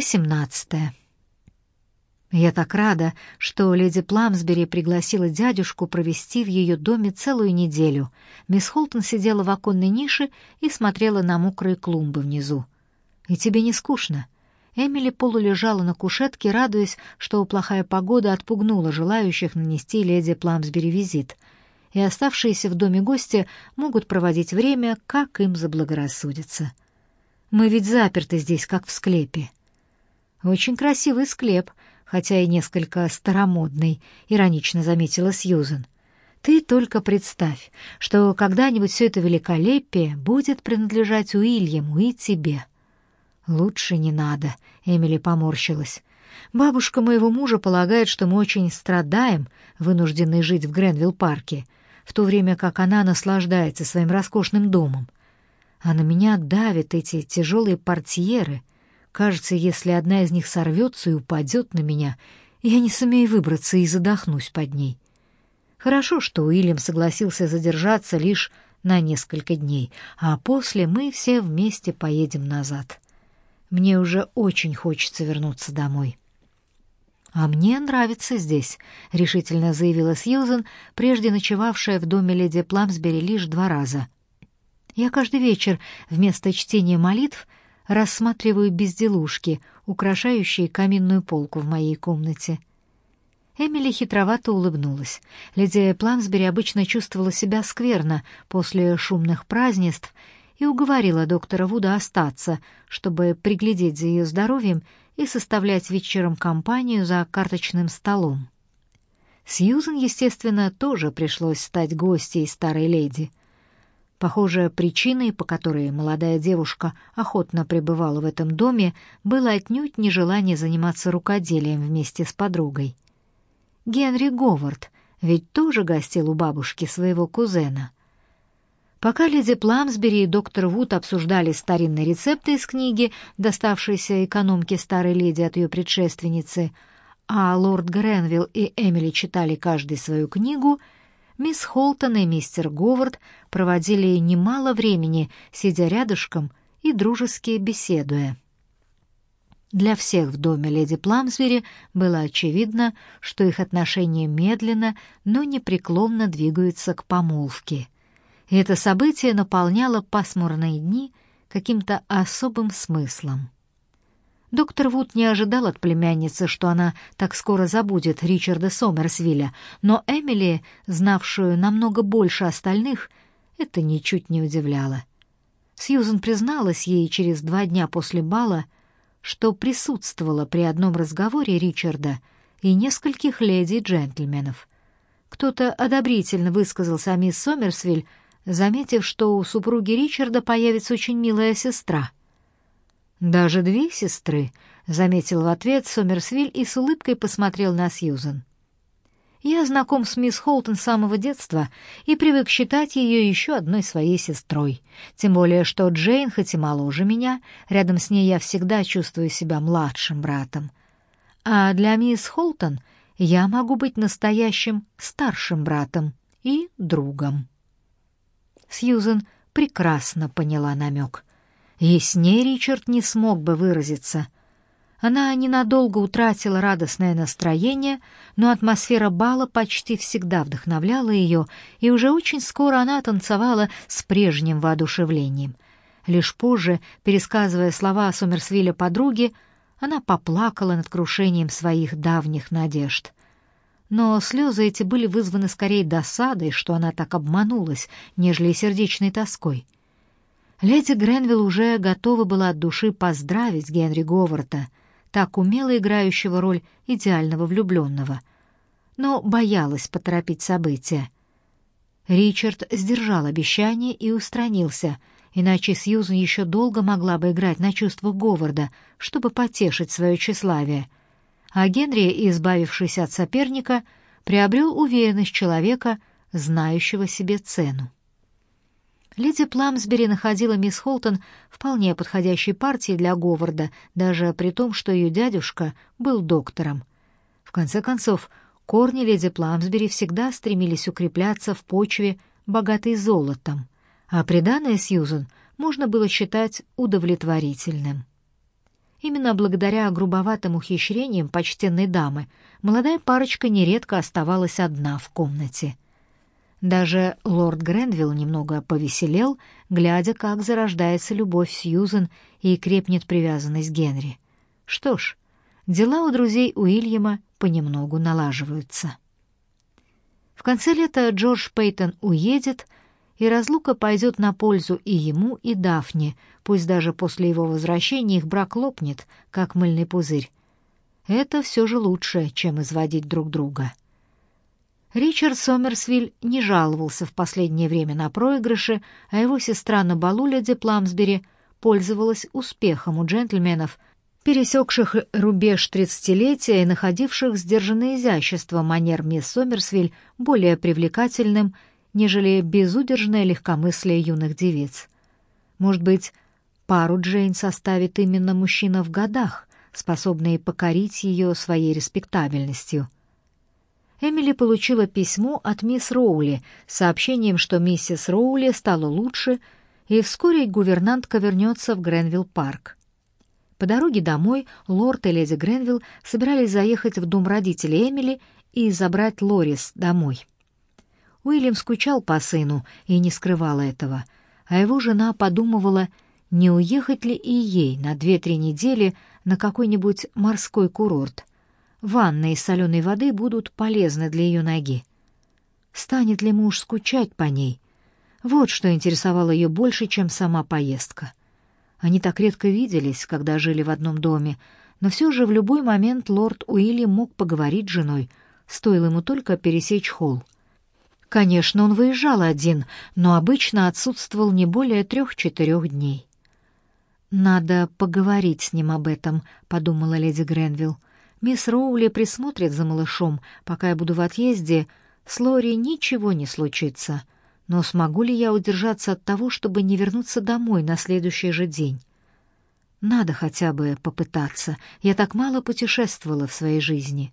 Восемнадцатое. Я так рада, что леди Пламсбери пригласила дядюшку провести в ее доме целую неделю. Мисс Холтон сидела в оконной нише и смотрела на мокрые клумбы внизу. «И тебе не скучно?» Эмили полулежала на кушетке, радуясь, что плохая погода отпугнула желающих нанести леди Пламсбери визит, и оставшиеся в доме гости могут проводить время, как им заблагорассудится. «Мы ведь заперты здесь, как в склепе». «Очень красивый склеп», хотя и несколько старомодный, иронично заметила Сьюзен. Ты только представь, что когда-нибудь все это великолепие будет принадлежать Уильяму и тебе. Лучше не надо, Эмили поморщилась. Бабушка моего мужа полагает, что мы очень страдаем, вынужденные жить в Гренвилл-парке, в то время как она наслаждается своим роскошным домом. А на меня давят эти тяжелые портьеры, Кажется, если одна из них сорвется и упадет на меня, я не сумею выбраться и задохнусь под ней. Хорошо, что Уильям согласился задержаться лишь на несколько дней, а после мы все вместе поедем назад. Мне уже очень хочется вернуться домой. «А мне нравится здесь», — решительно заявила Сьюзен, прежде ночевавшая в доме леди Пламсбери лишь два раза. «Я каждый вечер вместо чтения молитв — рассматриваю безделушки, украшающие каминную полку в моей комнате. Эмили хитровато улыбнулась. Леди Пламсбери обычно чувствовала себя скверно после шумных празднеств и уговорила доктора Вуда остаться, чтобы приглядеть за ее здоровьем и составлять вечером компанию за карточным столом. Сьюзен, естественно, тоже пришлось стать гостьей старой леди — Похоже, причиной, по которой молодая девушка охотно пребывала в этом доме, было отнюдь нежелание заниматься рукоделием вместе с подругой. Генри Говард ведь тоже гостил у бабушки своего кузена. Пока леди Пламсбери и доктор Вуд обсуждали старинные рецепты из книги, доставшейся экономке старой леди от ее предшественницы, а лорд Гренвилл и Эмили читали каждый свою книгу — Мисс Холтон и мистер Говард проводили немало времени, сидя рядышком и дружески беседуя. Для всех в доме леди Пламсбери было очевидно, что их отношения медленно, но непреклонно двигаются к помолвке. И это событие наполняло пасмурные дни каким-то особым смыслом. Доктор Вуд не ожидал от племянницы, что она так скоро забудет Ричарда Сомерсвилля, но Эмили, знавшую намного больше остальных, это ничуть не удивляло. Сьюзен призналась ей через два дня после бала, что присутствовала при одном разговоре Ричарда и нескольких леди джентльменов. Кто-то одобрительно высказался о мисс Сомерсвиль, заметив, что у супруги Ричарда появится очень милая сестра — «Даже две сестры», — заметил в ответ Сомерсвиль и с улыбкой посмотрел на Сьюзен. «Я знаком с мисс Холтон с самого детства и привык считать ее еще одной своей сестрой. Тем более, что Джейн, хоть и моложе меня, рядом с ней я всегда чувствую себя младшим братом. А для мисс Холтон я могу быть настоящим старшим братом и другом». Сьюзен прекрасно поняла намек — Яснее Ричард не смог бы выразиться. Она ненадолго утратила радостное настроение, но атмосфера бала почти всегда вдохновляла ее, и уже очень скоро она танцевала с прежним воодушевлением. Лишь позже, пересказывая слова Сомерсвилля подруге, она поплакала над крушением своих давних надежд. Но слезы эти были вызваны скорее досадой, что она так обманулась, нежели сердечной тоской — Леди Гренвилл уже готова была от души поздравить Генри Говарда, так умело играющего роль идеального влюбленного, но боялась поторопить события. Ричард сдержал обещание и устранился, иначе Сьюзен еще долго могла бы играть на чувствах Говарда, чтобы потешить свое тщеславие. А Генри, избавившись от соперника, приобрел уверенность человека, знающего себе цену. Леди Пламсбери находила мисс Холтон вполне подходящей партией для Говарда, даже при том, что ее дядюшка был доктором. В конце концов, корни леди Пламсбери всегда стремились укрепляться в почве, богатой золотом, а приданное Сьюзен можно было считать удовлетворительным. Именно благодаря грубоватым ухищрениям почтенной дамы молодая парочка нередко оставалась одна в комнате. Даже лорд Гренвилл немного повеселел, глядя, как зарождается любовь Сьюзен и крепнет привязанность Генри. Что ж, дела у друзей Уильяма понемногу налаживаются. В конце лета Джордж Пейтон уедет, и разлука пойдет на пользу и ему, и Дафне, пусть даже после его возвращения их брак лопнет, как мыльный пузырь. Это все же лучше, чем изводить друг друга. Ричард Сомерсвиль не жаловался в последнее время на проигрыши, а его сестра на балу леди Пламсбери пользовалась успехом у джентльменов, пересекших рубеж тридцатилетия и находивших сдержанное изящество манер мисс Сомерсвиль более привлекательным, нежели безудержное легкомыслие юных девиц. Может быть, пару Джейн составит именно мужчина в годах, способный покорить ее своей респектабельностью. Эмили получила письмо от мисс Роули с сообщением, что миссис Роули стала лучше, и вскоре гувернантка вернется в Гренвилл-парк. По дороге домой лорд и леди Гренвилл собирались заехать в дом родителей Эмили и забрать Лорис домой. Уильям скучал по сыну и не скрывал этого, а его жена подумывала, не уехать ли и ей на две-три недели на какой-нибудь морской курорт. Ванны из соленой воды будут полезны для ее ноги. Станет ли муж скучать по ней? Вот что интересовало ее больше, чем сама поездка. Они так редко виделись, когда жили в одном доме, но все же в любой момент лорд Уильям мог поговорить с женой, стоило ему только пересечь холл. Конечно, он выезжал один, но обычно отсутствовал не более трех-четырех дней. «Надо поговорить с ним об этом», — подумала леди Гренвилл. «Мисс Роули присмотрит за малышом, пока я буду в отъезде. С Лори ничего не случится. Но смогу ли я удержаться от того, чтобы не вернуться домой на следующий же день? Надо хотя бы попытаться. Я так мало путешествовала в своей жизни».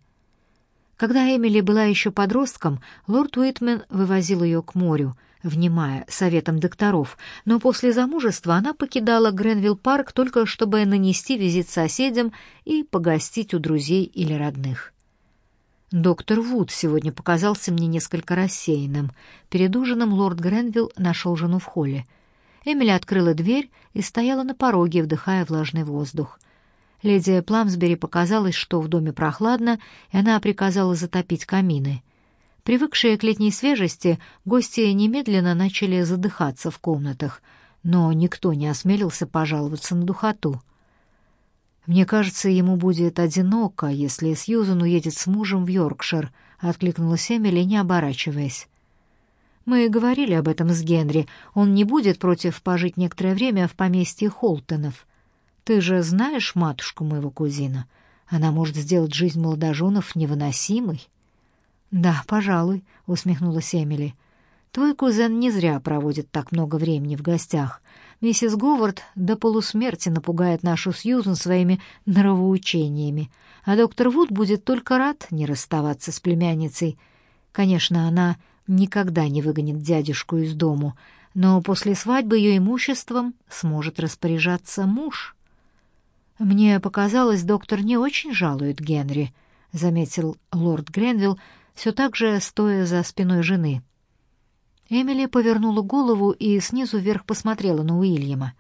Когда Эмили была еще подростком, лорд Уитмен вывозил ее к морю, внимая советам докторов, но после замужества она покидала Гренвилл-парк только чтобы нанести визит соседям и погостить у друзей или родных. Доктор Вуд сегодня показался мне несколько рассеянным. Перед ужином лорд Гренвилл нашел жену в холле. Эмили открыла дверь и стояла на пороге, вдыхая влажный воздух. Леди Пламсбери показалось, что в доме прохладно, и она приказала затопить камины. Привыкшие к летней свежести, гости немедленно начали задыхаться в комнатах, но никто не осмелился пожаловаться на духоту. «Мне кажется, ему будет одиноко, если Сьюзан уедет с мужем в Йоркшир», — откликнулась Эмили, не оборачиваясь. «Мы говорили об этом с Генри. Он не будет против пожить некоторое время в поместье Холтонов. Ты же знаешь матушку моего кузина? Она может сделать жизнь молодоженов невыносимой». «Да, пожалуй», — усмехнулась Эмили. «Твой кузен не зря проводит так много времени в гостях. Миссис Говард до полусмерти напугает нашу Сьюзен своими нравоучениями, а доктор Вуд будет только рад не расставаться с племянницей. Конечно, она никогда не выгонит дядюшку из дому, но после свадьбы ее имуществом сможет распоряжаться муж». «Мне показалось, доктор не очень жалует Генри», — заметил лорд Гренвилл, все так же стоя за спиной жены. Эмили повернула голову и снизу вверх посмотрела на Уильяма.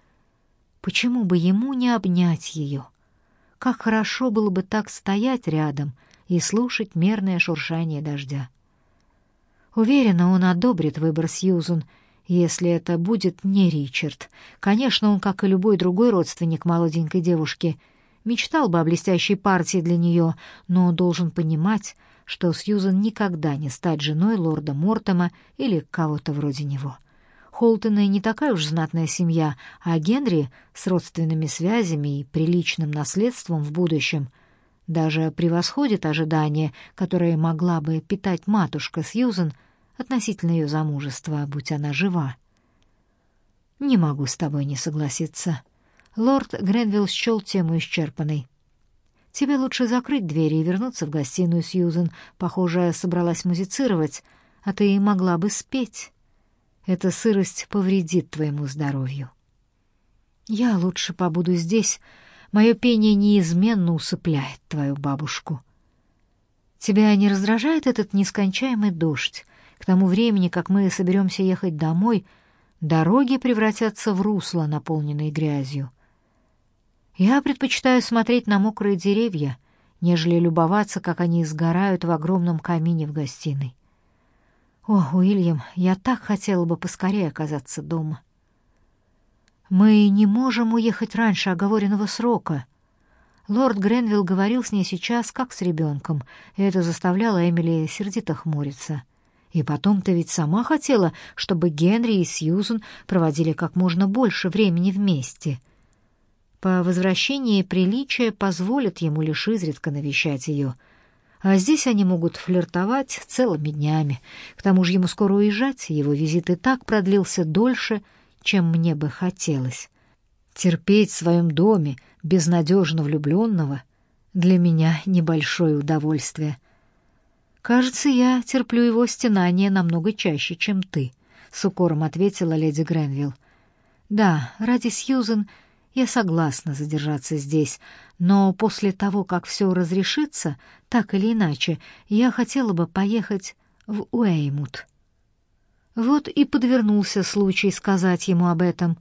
Почему бы ему не обнять ее? Как хорошо было бы так стоять рядом и слушать мерное шуршание дождя. Уверена, он одобрит выбор Сьюзен — если это будет не Ричард. Конечно, он, как и любой другой родственник молоденькой девушки, мечтал бы о блестящей партии для нее, но должен понимать, что Сьюзан никогда не стать женой лорда Мортома или кого-то вроде него. Холтоны не такая уж знатная семья, а Генри с родственными связями и приличным наследством в будущем даже превосходит ожидания, которые могла бы питать матушка Сьюзан — относительно ее замужества, будь она жива. «Не могу с тобой не согласиться». Лорд Гренвилл счел тему исчерпанной. «Тебе лучше закрыть двери и вернуться в гостиную, Сьюзен. Похоже, собралась музицировать, а ты могла бы спеть. Эта сырость повредит твоему здоровью». «Я лучше побуду здесь. Мое пение неизменно усыпляет твою бабушку. Тебя не раздражает этот нескончаемый дождь? К тому времени, как мы соберемся ехать домой, дороги превратятся в русло, наполненные грязью. Я предпочитаю смотреть на мокрые деревья, нежели любоваться, как они сгорают в огромном камине в гостиной. О, Уильям, я так хотела бы поскорее оказаться дома. Мы не можем уехать раньше оговоренного срока. Лорд Гренвилл говорил с ней сейчас, как с ребенком, и это заставляло Эмили сердито хмуриться. И потом ты ведь сама хотела, чтобы Генри и Сьюзен проводили как можно больше времени вместе. По возвращении приличия позволят ему лишь изредка навещать ее — а здесь они могут флиртовать целыми днями. К тому же ему скоро уезжать, его визит и так продлился дольше, чем мне бы хотелось. Терпеть в своем доме безнадежно влюбленного для меня небольшое удовольствие. Кажется, я терплю его стенания намного чаще, чем ты, с укором ответила леди Гренвилл. Да, ради Сьюзен я согласна задержаться здесь, но после того, как все разрешится, так или иначе, я хотела бы поехать в Уэймут. Вот и подвернулся случай сказать ему об этом.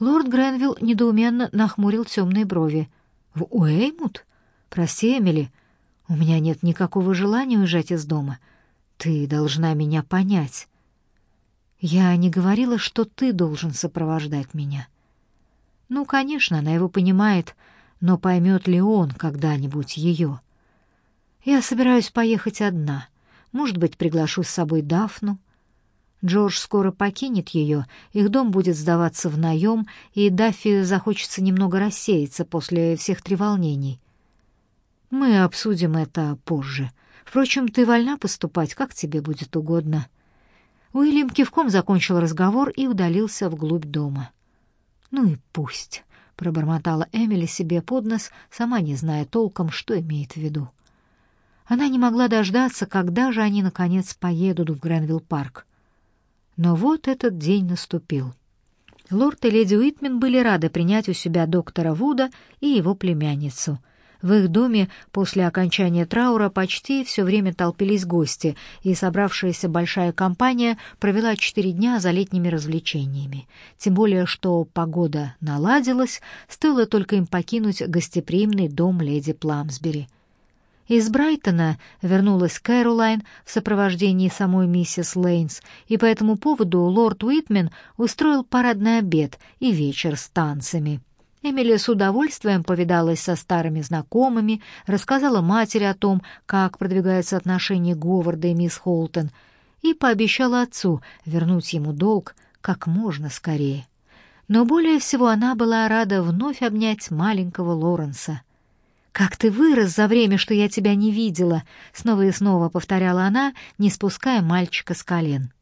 Лорд Гренвилл недоуменно нахмурил темные брови. «В Уэймут? Прости, Эмили, у меня нет никакого желания уезжать из дома. Ты должна меня понять. Я не говорила, что ты должен сопровождать меня». Ну, конечно, она его понимает, но поймет ли он когда-нибудь ее? Я собираюсь поехать одна. Может быть, приглашу с собой Дафну. Джордж скоро покинет ее, их дом будет сдаваться в наем, и Даффи захочется немного рассеяться после всех треволнений. Мы обсудим это позже. Впрочем, ты вольна поступать, как тебе будет угодно. Уильям кивком закончил разговор и удалился вглубь дома. «Ну и пусть», — пробормотала Эмили себе под нос, сама не зная толком, что имеет в виду. Она не могла дождаться, когда же они, наконец, поедут в Гренвилл-парк. Но вот этот день наступил. Лорд и леди Уитмен были рады принять у себя доктора Вуда и его племянницу — в их доме после окончания траура почти все время толпились гости, и собравшаяся большая компания провела четыре дня за летними развлечениями. Тем более, что погода наладилась, стоило только им покинуть гостеприимный дом леди Пламсбери. Из Брайтона вернулась Кэролайн в сопровождении самой миссис Лейнс, и по этому поводу лорд Уитмен устроил парадный обед и вечер с танцами. Эмили с удовольствием повидалась со старыми знакомыми, рассказала матери о том, как продвигаются отношения Говарда и мисс Холтон, и пообещала отцу вернуть ему долг как можно скорее. Но более всего она была рада вновь обнять маленького Лоренса. «Как ты вырос за время, что я тебя не видела!» — снова и снова повторяла она, не спуская мальчика с колен.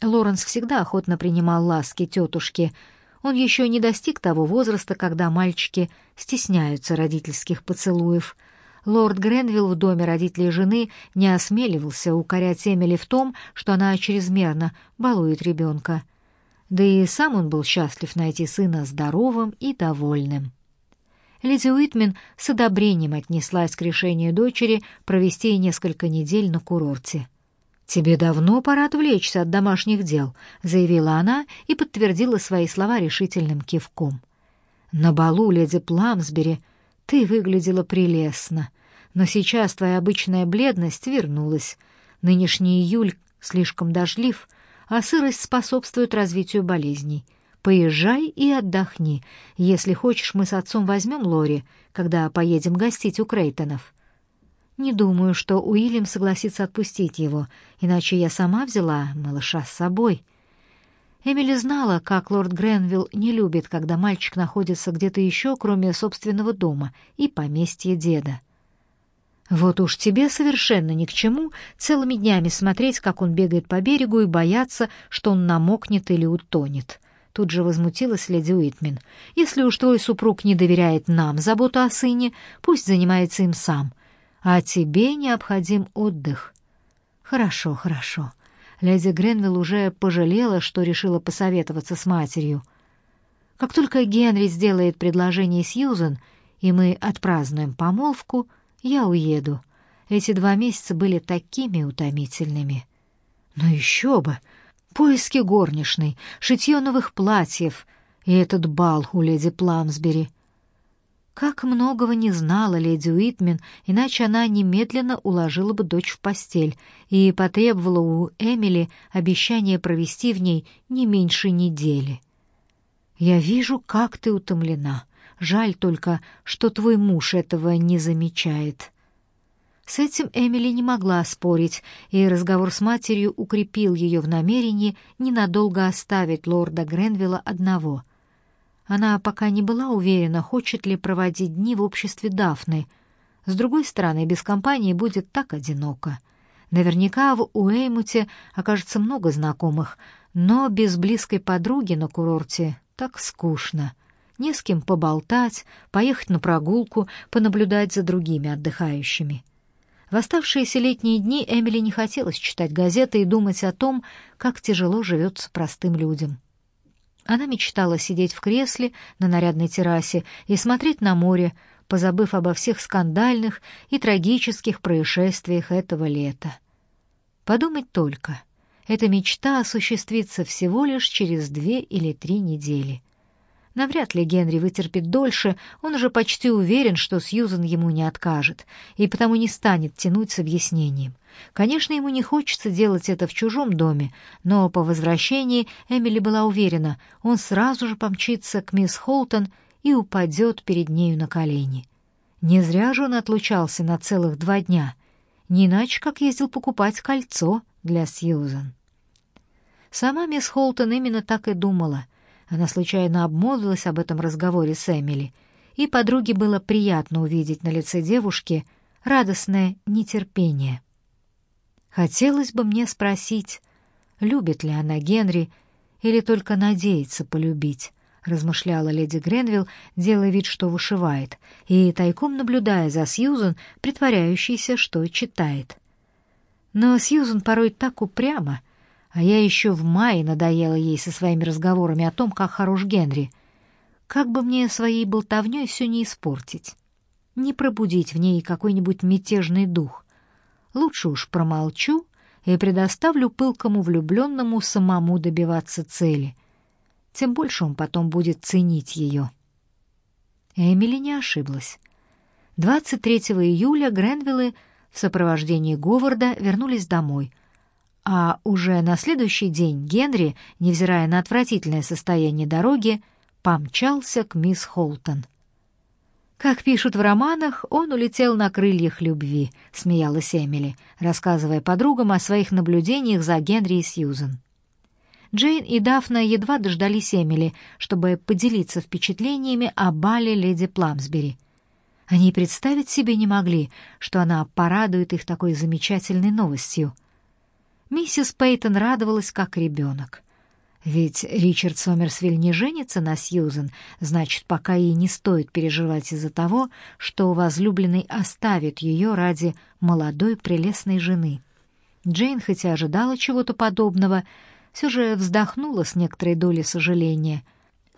Лоренс всегда охотно принимал ласки тетушки — он еще не достиг того возраста, когда мальчики стесняются родительских поцелуев. Лорд Гренвилл в доме родителей жены не осмеливался укорять Эмили в том, что она чрезмерно балует ребенка. Да и сам он был счастлив найти сына здоровым и довольным. Леди Уитмен с одобрением отнеслась к решению дочери провести несколько недель на курорте. «Тебе давно пора отвлечься от домашних дел», — заявила она и подтвердила свои слова решительным кивком. «На балу, леди Пламсбери, ты выглядела прелестно, но сейчас твоя обычная бледность вернулась. Нынешний июль слишком дождлив, а сырость способствует развитию болезней. Поезжай и отдохни. Если хочешь, мы с отцом возьмем Лори, когда поедем гостить у Крейтонов». Не думаю, что Уильям согласится отпустить его, иначе я сама взяла малыша с собой. Эмили знала, как лорд Гренвилл не любит, когда мальчик находится где-то еще, кроме собственного дома и поместья деда. Вот уж тебе совершенно ни к чему целыми днями смотреть, как он бегает по берегу и бояться, что он намокнет или утонет. Тут же возмутилась леди Уитмен. Если уж твой супруг не доверяет нам заботу о сыне, пусть занимается им сам а тебе необходим отдых. Хорошо, хорошо. Леди Гренвилл уже пожалела, что решила посоветоваться с матерью. Как только Генри сделает предложение Сьюзен, и мы отпразднуем помолвку, я уеду. Эти два месяца были такими утомительными. Но еще бы! Поиски горничной, шитье новых платьев и этот бал у леди Пламсбери. Как многого не знала леди Уитмен, иначе она немедленно уложила бы дочь в постель и потребовала у Эмили обещания провести в ней не меньше недели. «Я вижу, как ты утомлена. Жаль только, что твой муж этого не замечает». С этим Эмили не могла спорить, и разговор с матерью укрепил ее в намерении ненадолго оставить лорда Гренвилла одного. Она пока не была уверена, хочет ли проводить дни в обществе Дафны. С другой стороны, без компании будет так одиноко. Наверняка в Уэймуте окажется много знакомых, но без близкой подруги на курорте так скучно. Не с кем поболтать, поехать на прогулку, понаблюдать за другими отдыхающими. В оставшиеся летние дни Эмили не хотелось читать газеты и думать о том, как тяжело живется простым людям. Она мечтала сидеть в кресле на нарядной террасе и смотреть на море, позабыв обо всех скандальных и трагических происшествиях этого лета. Подумать только, эта мечта осуществится всего лишь через две или три недели — Навряд ли Генри вытерпит дольше, он уже почти уверен, что Сьюзен ему не откажет, и потому не станет тянуть с объяснением. Конечно, ему не хочется делать это в чужом доме, но по возвращении Эмили была уверена, он сразу же помчится к мисс Холтон и упадет перед нею на колени. Не зря же он отлучался на целых два дня, не иначе как ездил покупать кольцо для Сьюзен. Сама мисс Холтон именно так и думала — она случайно обмолвилась об этом разговоре с Эмили, и подруге было приятно увидеть на лице девушки радостное нетерпение. Хотелось бы мне спросить, любит ли она Генри или только надеется полюбить, размышляла леди Гренвилл, делая вид, что вышивает, и тайком наблюдая за Сьюзен, притворяющейся, что читает. Но Сьюзен порой так упряма, а я еще в мае надоела ей со своими разговорами о том, как хорош Генри. Как бы мне своей болтовней все не испортить, не пробудить в ней какой-нибудь мятежный дух. Лучше уж промолчу и предоставлю пылкому влюбленному самому добиваться цели. Тем больше он потом будет ценить ее. Эмили не ошиблась. 23 июля Гренвиллы в сопровождении Говарда вернулись домой — а уже на следующий день Генри, невзирая на отвратительное состояние дороги, помчался к мисс Холтон. Как пишут в романах, он улетел на крыльях любви, смеялась Эмили, рассказывая подругам о своих наблюдениях за Генри и Сьюзен. Джейн и Дафна едва дождались Эмили, чтобы поделиться впечатлениями о бале леди Пламсбери. Они представить себе не могли, что она порадует их такой замечательной новостью. Миссис Пейтон радовалась как ребенок. Ведь Ричард Сомерсвиль не женится на Сьюзен, значит, пока ей не стоит переживать из-за того, что возлюбленный оставит ее ради молодой прелестной жены. Джейн, хотя ожидала чего-то подобного, все же вздохнула с некоторой долей сожаления —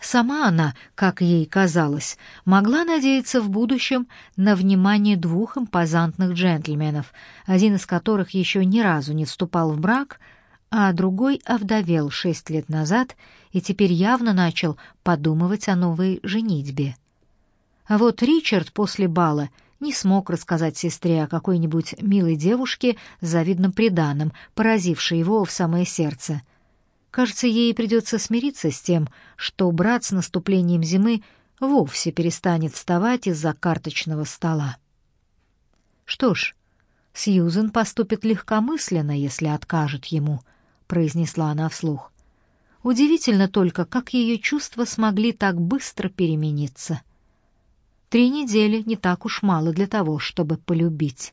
Сама она, как ей казалось, могла надеяться в будущем на внимание двух импозантных джентльменов, один из которых еще ни разу не вступал в брак, а другой овдовел шесть лет назад и теперь явно начал подумывать о новой женитьбе. А вот Ричард после бала не смог рассказать сестре о какой-нибудь милой девушке с завидным приданым, поразившей его в самое сердце — Кажется, ей придется смириться с тем, что брат с наступлением зимы вовсе перестанет вставать из-за карточного стола. Что ж, Сьюзен поступит легкомысленно, если откажет ему, произнесла она вслух. Удивительно только, как ее чувства смогли так быстро перемениться. Три недели не так уж мало для того, чтобы полюбить.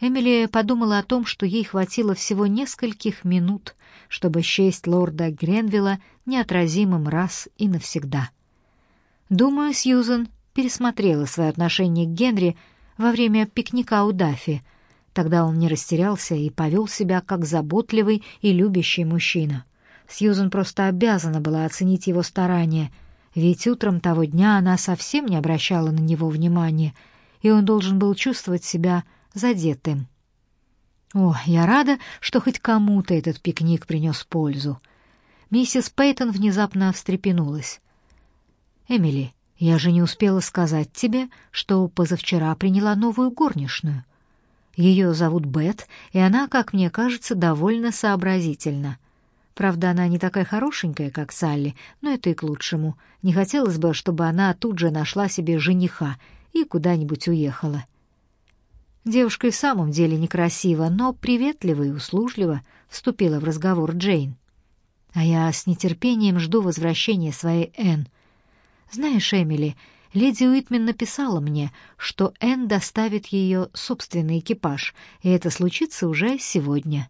Эмили подумала о том, что ей хватило всего нескольких минут, чтобы счесть лорда Гренвилла неотразимым раз и навсегда. Думаю, Сьюзен пересмотрела свои отношения к Генри во время пикника у Даффи. Тогда он не растерялся и повел себя как заботливый и любящий мужчина. Сьюзен просто обязана была оценить его старания, ведь утром того дня она совсем не обращала на него внимания, и он должен был чувствовать себя задетым. О, я рада, что хоть кому-то этот пикник принес пользу. Миссис Пейтон внезапно встрепенулась. Эмили, я же не успела сказать тебе, что позавчера приняла новую горничную. Ее зовут Бет, и она, как мне кажется, довольно сообразительна. Правда, она не такая хорошенькая, как Салли, но это и к лучшему. Не хотелось бы, чтобы она тут же нашла себе жениха и куда-нибудь уехала. Девушка и в самом деле некрасива, но приветлива и услужлива, вступила в разговор Джейн. А я с нетерпением жду возвращения своей Энн. Знаешь, Эмили, леди Уитмен написала мне, что Энн доставит ее собственный экипаж, и это случится уже сегодня.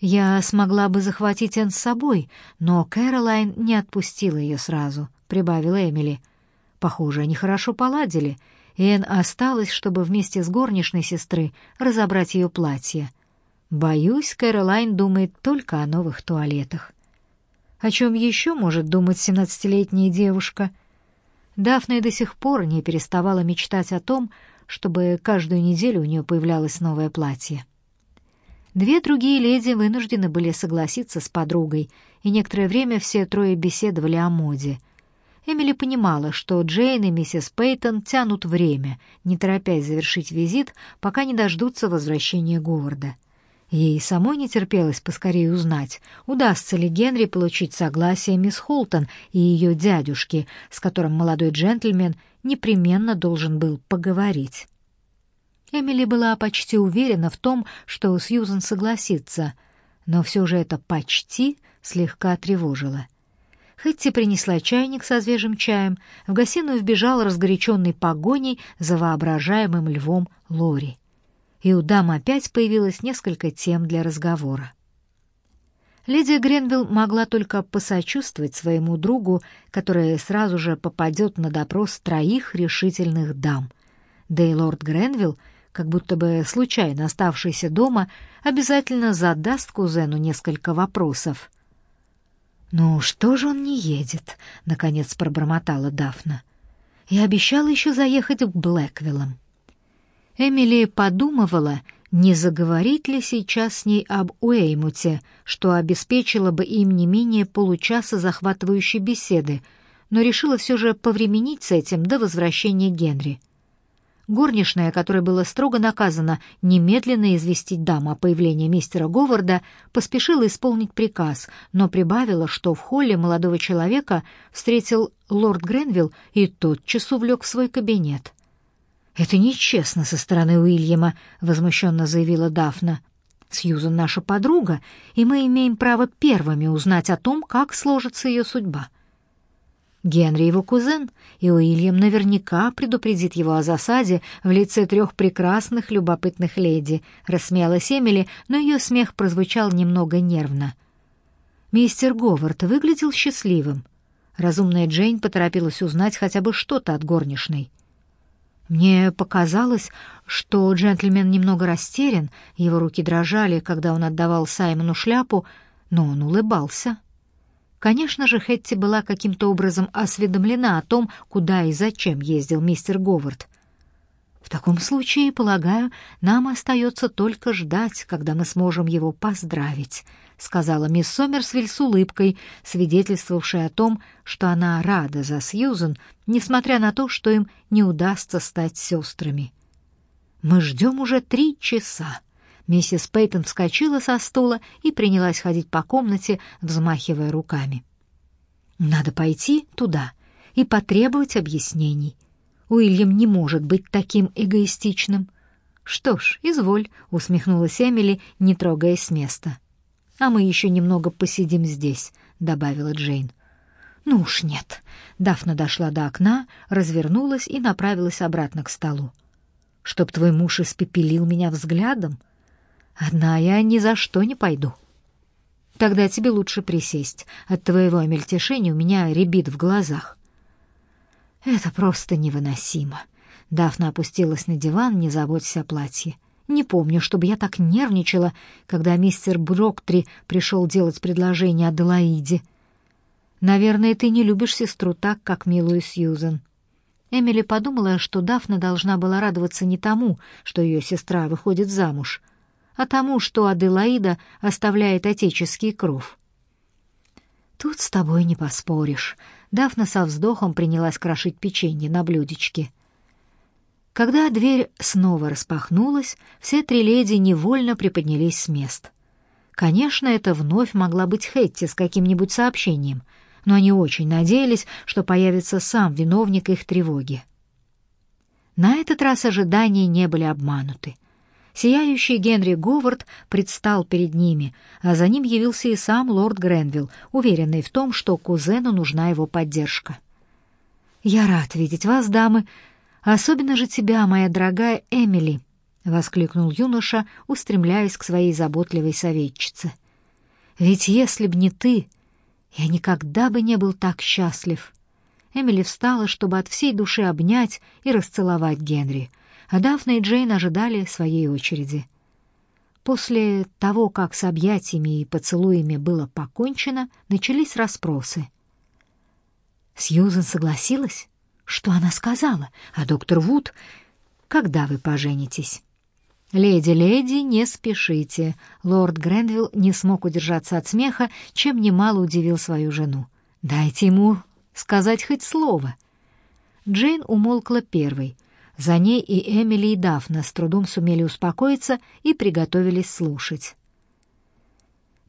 Я смогла бы захватить Энн с собой, но Кэролайн не отпустила ее сразу, прибавила Эмили. Похоже, они хорошо поладили, и Энн осталась, чтобы вместе с горничной сестры разобрать ее платье. Боюсь, Кэролайн думает только о новых туалетах. О чем еще может думать семнадцатилетняя девушка? Дафна и до сих пор не переставала мечтать о том, чтобы каждую неделю у нее появлялось новое платье. Две другие леди вынуждены были согласиться с подругой, и некоторое время все трое беседовали о моде. Эмили понимала, что Джейн и миссис Пейтон тянут время, не торопясь завершить визит, пока не дождутся возвращения Говарда. Ей самой не терпелось поскорее узнать, удастся ли Генри получить согласие мисс Холтон и ее дядюшки, с которым молодой джентльмен непременно должен был поговорить. Эмили была почти уверена в том, что Сьюзен согласится, но все же это «почти» слегка тревожило. Хэтти принесла чайник со свежим чаем, в гостиную вбежал разгоряченный погоней за воображаемым львом Лори. И у дам опять появилось несколько тем для разговора. Леди Гренвилл могла только посочувствовать своему другу, который сразу же попадет на допрос троих решительных дам. Да и лорд Гренвилл как будто бы случайно оставшийся дома, обязательно задаст кузену несколько вопросов. «Ну, что же он не едет?» — наконец пробормотала Дафна. «Я обещала еще заехать к Блэквиллам». Эмили подумывала, не заговорить ли сейчас с ней об Уэймуте, что обеспечило бы им не менее получаса захватывающей беседы, но решила все же повременить с этим до возвращения Генри. Горничная, которой было строго наказано немедленно известить даму о появлении мистера Говарда, поспешила исполнить приказ, но прибавила, что в холле молодого человека встретил лорд Гренвилл и тотчас увлек в свой кабинет. «Это нечестно со стороны Уильяма», — возмущенно заявила Дафна. «Сьюзан наша подруга, и мы имеем право первыми узнать о том, как сложится ее судьба». Генри его кузен, и Уильям наверняка предупредит его о засаде в лице трех прекрасных любопытных леди, рассмеялась Эмили, но ее смех прозвучал немного нервно. Мистер Говард выглядел счастливым. Разумная Джейн поторопилась узнать хотя бы что-то от горничной. Мне показалось, что джентльмен немного растерян, его руки дрожали, когда он отдавал Саймону шляпу, но он улыбался. Конечно же, Хэтти была каким-то образом осведомлена о том, куда и зачем ездил мистер Говард. В таком случае, полагаю, нам остается только ждать, когда мы сможем его поздравить, сказала мисс Сомерсвиль с улыбкой, свидетельствовавшей о том, что она рада за Сьюзен, несмотря на то, что им не удастся стать сестрами. Мы ждем уже три часа. Миссис Пейтон вскочила со стула и принялась ходить по комнате, взмахивая руками. «Надо пойти туда и потребовать объяснений. Уильям не может быть таким эгоистичным». «Что ж, изволь», — усмехнулась Эмили, не трогаясь с места. «А мы еще немного посидим здесь», — добавила Джейн. «Ну уж нет». Дафна дошла до окна, развернулась и направилась обратно к столу. «Чтоб твой муж испепелил меня взглядом?» Одна я ни за что не пойду. Тогда тебе лучше присесть. От твоего мельтешения у меня рябит в глазах. Это просто невыносимо. Дафна опустилась на диван, не заботясь о платье. Не помню, чтобы я так нервничала, когда мистер Броктри пришел делать предложение Аделаиде. Наверное, ты не любишь сестру так, как милую Сьюзен». Эмили подумала, что Дафна должна была радоваться не тому, что ее сестра выходит замуж, а тому, что Аделаида оставляет отеческий кров. «Тут с тобой не поспоришь». Дафна со вздохом принялась крошить печенье на блюдечке. Когда дверь снова распахнулась, все три леди невольно приподнялись с мест. Конечно, это вновь могла быть Хетти с каким-нибудь сообщением, но они очень надеялись, что появится сам виновник их тревоги. На этот раз ожидания не были обмануты. Сияющий Генри Говард предстал перед ними, а за ним явился и сам лорд Гренвилл, уверенный в том, что кузену нужна его поддержка. «Я рад видеть вас, дамы, особенно же тебя, моя дорогая Эмили», — воскликнул юноша, устремляясь к своей заботливой советчице. «Ведь если б не ты, я никогда бы не был так счастлив». Эмили встала, чтобы от всей души обнять и расцеловать Генри — а Дафна и Джейн ожидали своей очереди. После того, как с объятиями и поцелуями было покончено, начались расспросы. Сьюзен согласилась? Что она сказала? А доктор Вуд? Когда вы поженитесь? «Леди, леди, не спешите!» Лорд Гренвилл не смог удержаться от смеха, чем немало удивил свою жену. «Дайте ему сказать хоть слово!» Джейн умолкла первой, за ней и Эмили, и Дафна с трудом сумели успокоиться и приготовились слушать.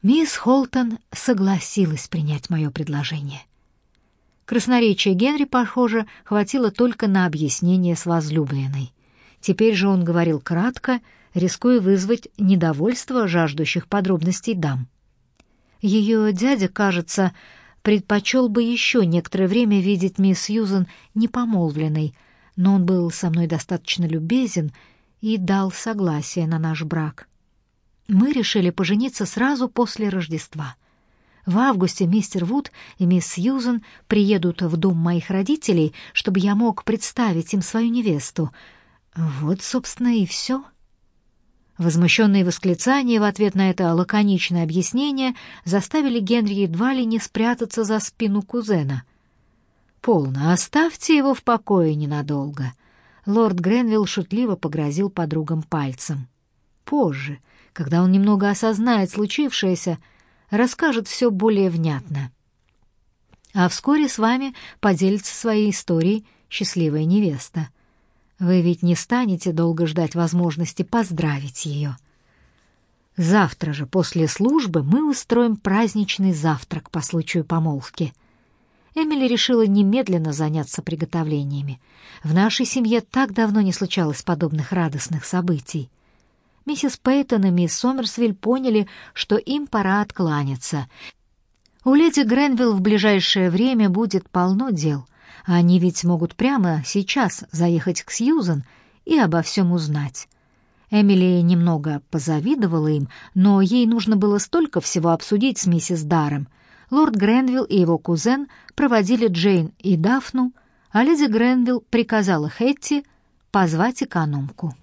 Мисс Холтон согласилась принять мое предложение. Красноречие Генри, похоже, хватило только на объяснение с возлюбленной. Теперь же он говорил кратко, рискуя вызвать недовольство жаждущих подробностей дам. Ее дядя, кажется, предпочел бы еще некоторое время видеть мисс Сьюзен непомолвленной, но он был со мной достаточно любезен и дал согласие на наш брак. Мы решили пожениться сразу после Рождества. В августе мистер Вуд и мисс Сьюзен приедут в дом моих родителей, чтобы я мог представить им свою невесту. Вот, собственно, и все. Возмущенные восклицания в ответ на это лаконичное объяснение заставили Генри едва ли не спрятаться за спину кузена — «Полно, оставьте его в покое ненадолго». Лорд Гренвилл шутливо погрозил подругам пальцем. «Позже, когда он немного осознает случившееся, расскажет все более внятно. А вскоре с вами поделится своей историей счастливая невеста. Вы ведь не станете долго ждать возможности поздравить ее». Завтра же после службы мы устроим праздничный завтрак по случаю помолвки — Эмили решила немедленно заняться приготовлениями. В нашей семье так давно не случалось подобных радостных событий. Миссис Пейтон и мисс Сомерсвиль поняли, что им пора откланяться. У леди Гренвилл в ближайшее время будет полно дел, они ведь могут прямо сейчас заехать к Сьюзен и обо всем узнать. Эмили немного позавидовала им, но ей нужно было столько всего обсудить с миссис Даром — лорд Гренвилл и его кузен проводили Джейн и Дафну, а леди Гренвилл приказала Хэтти позвать экономку.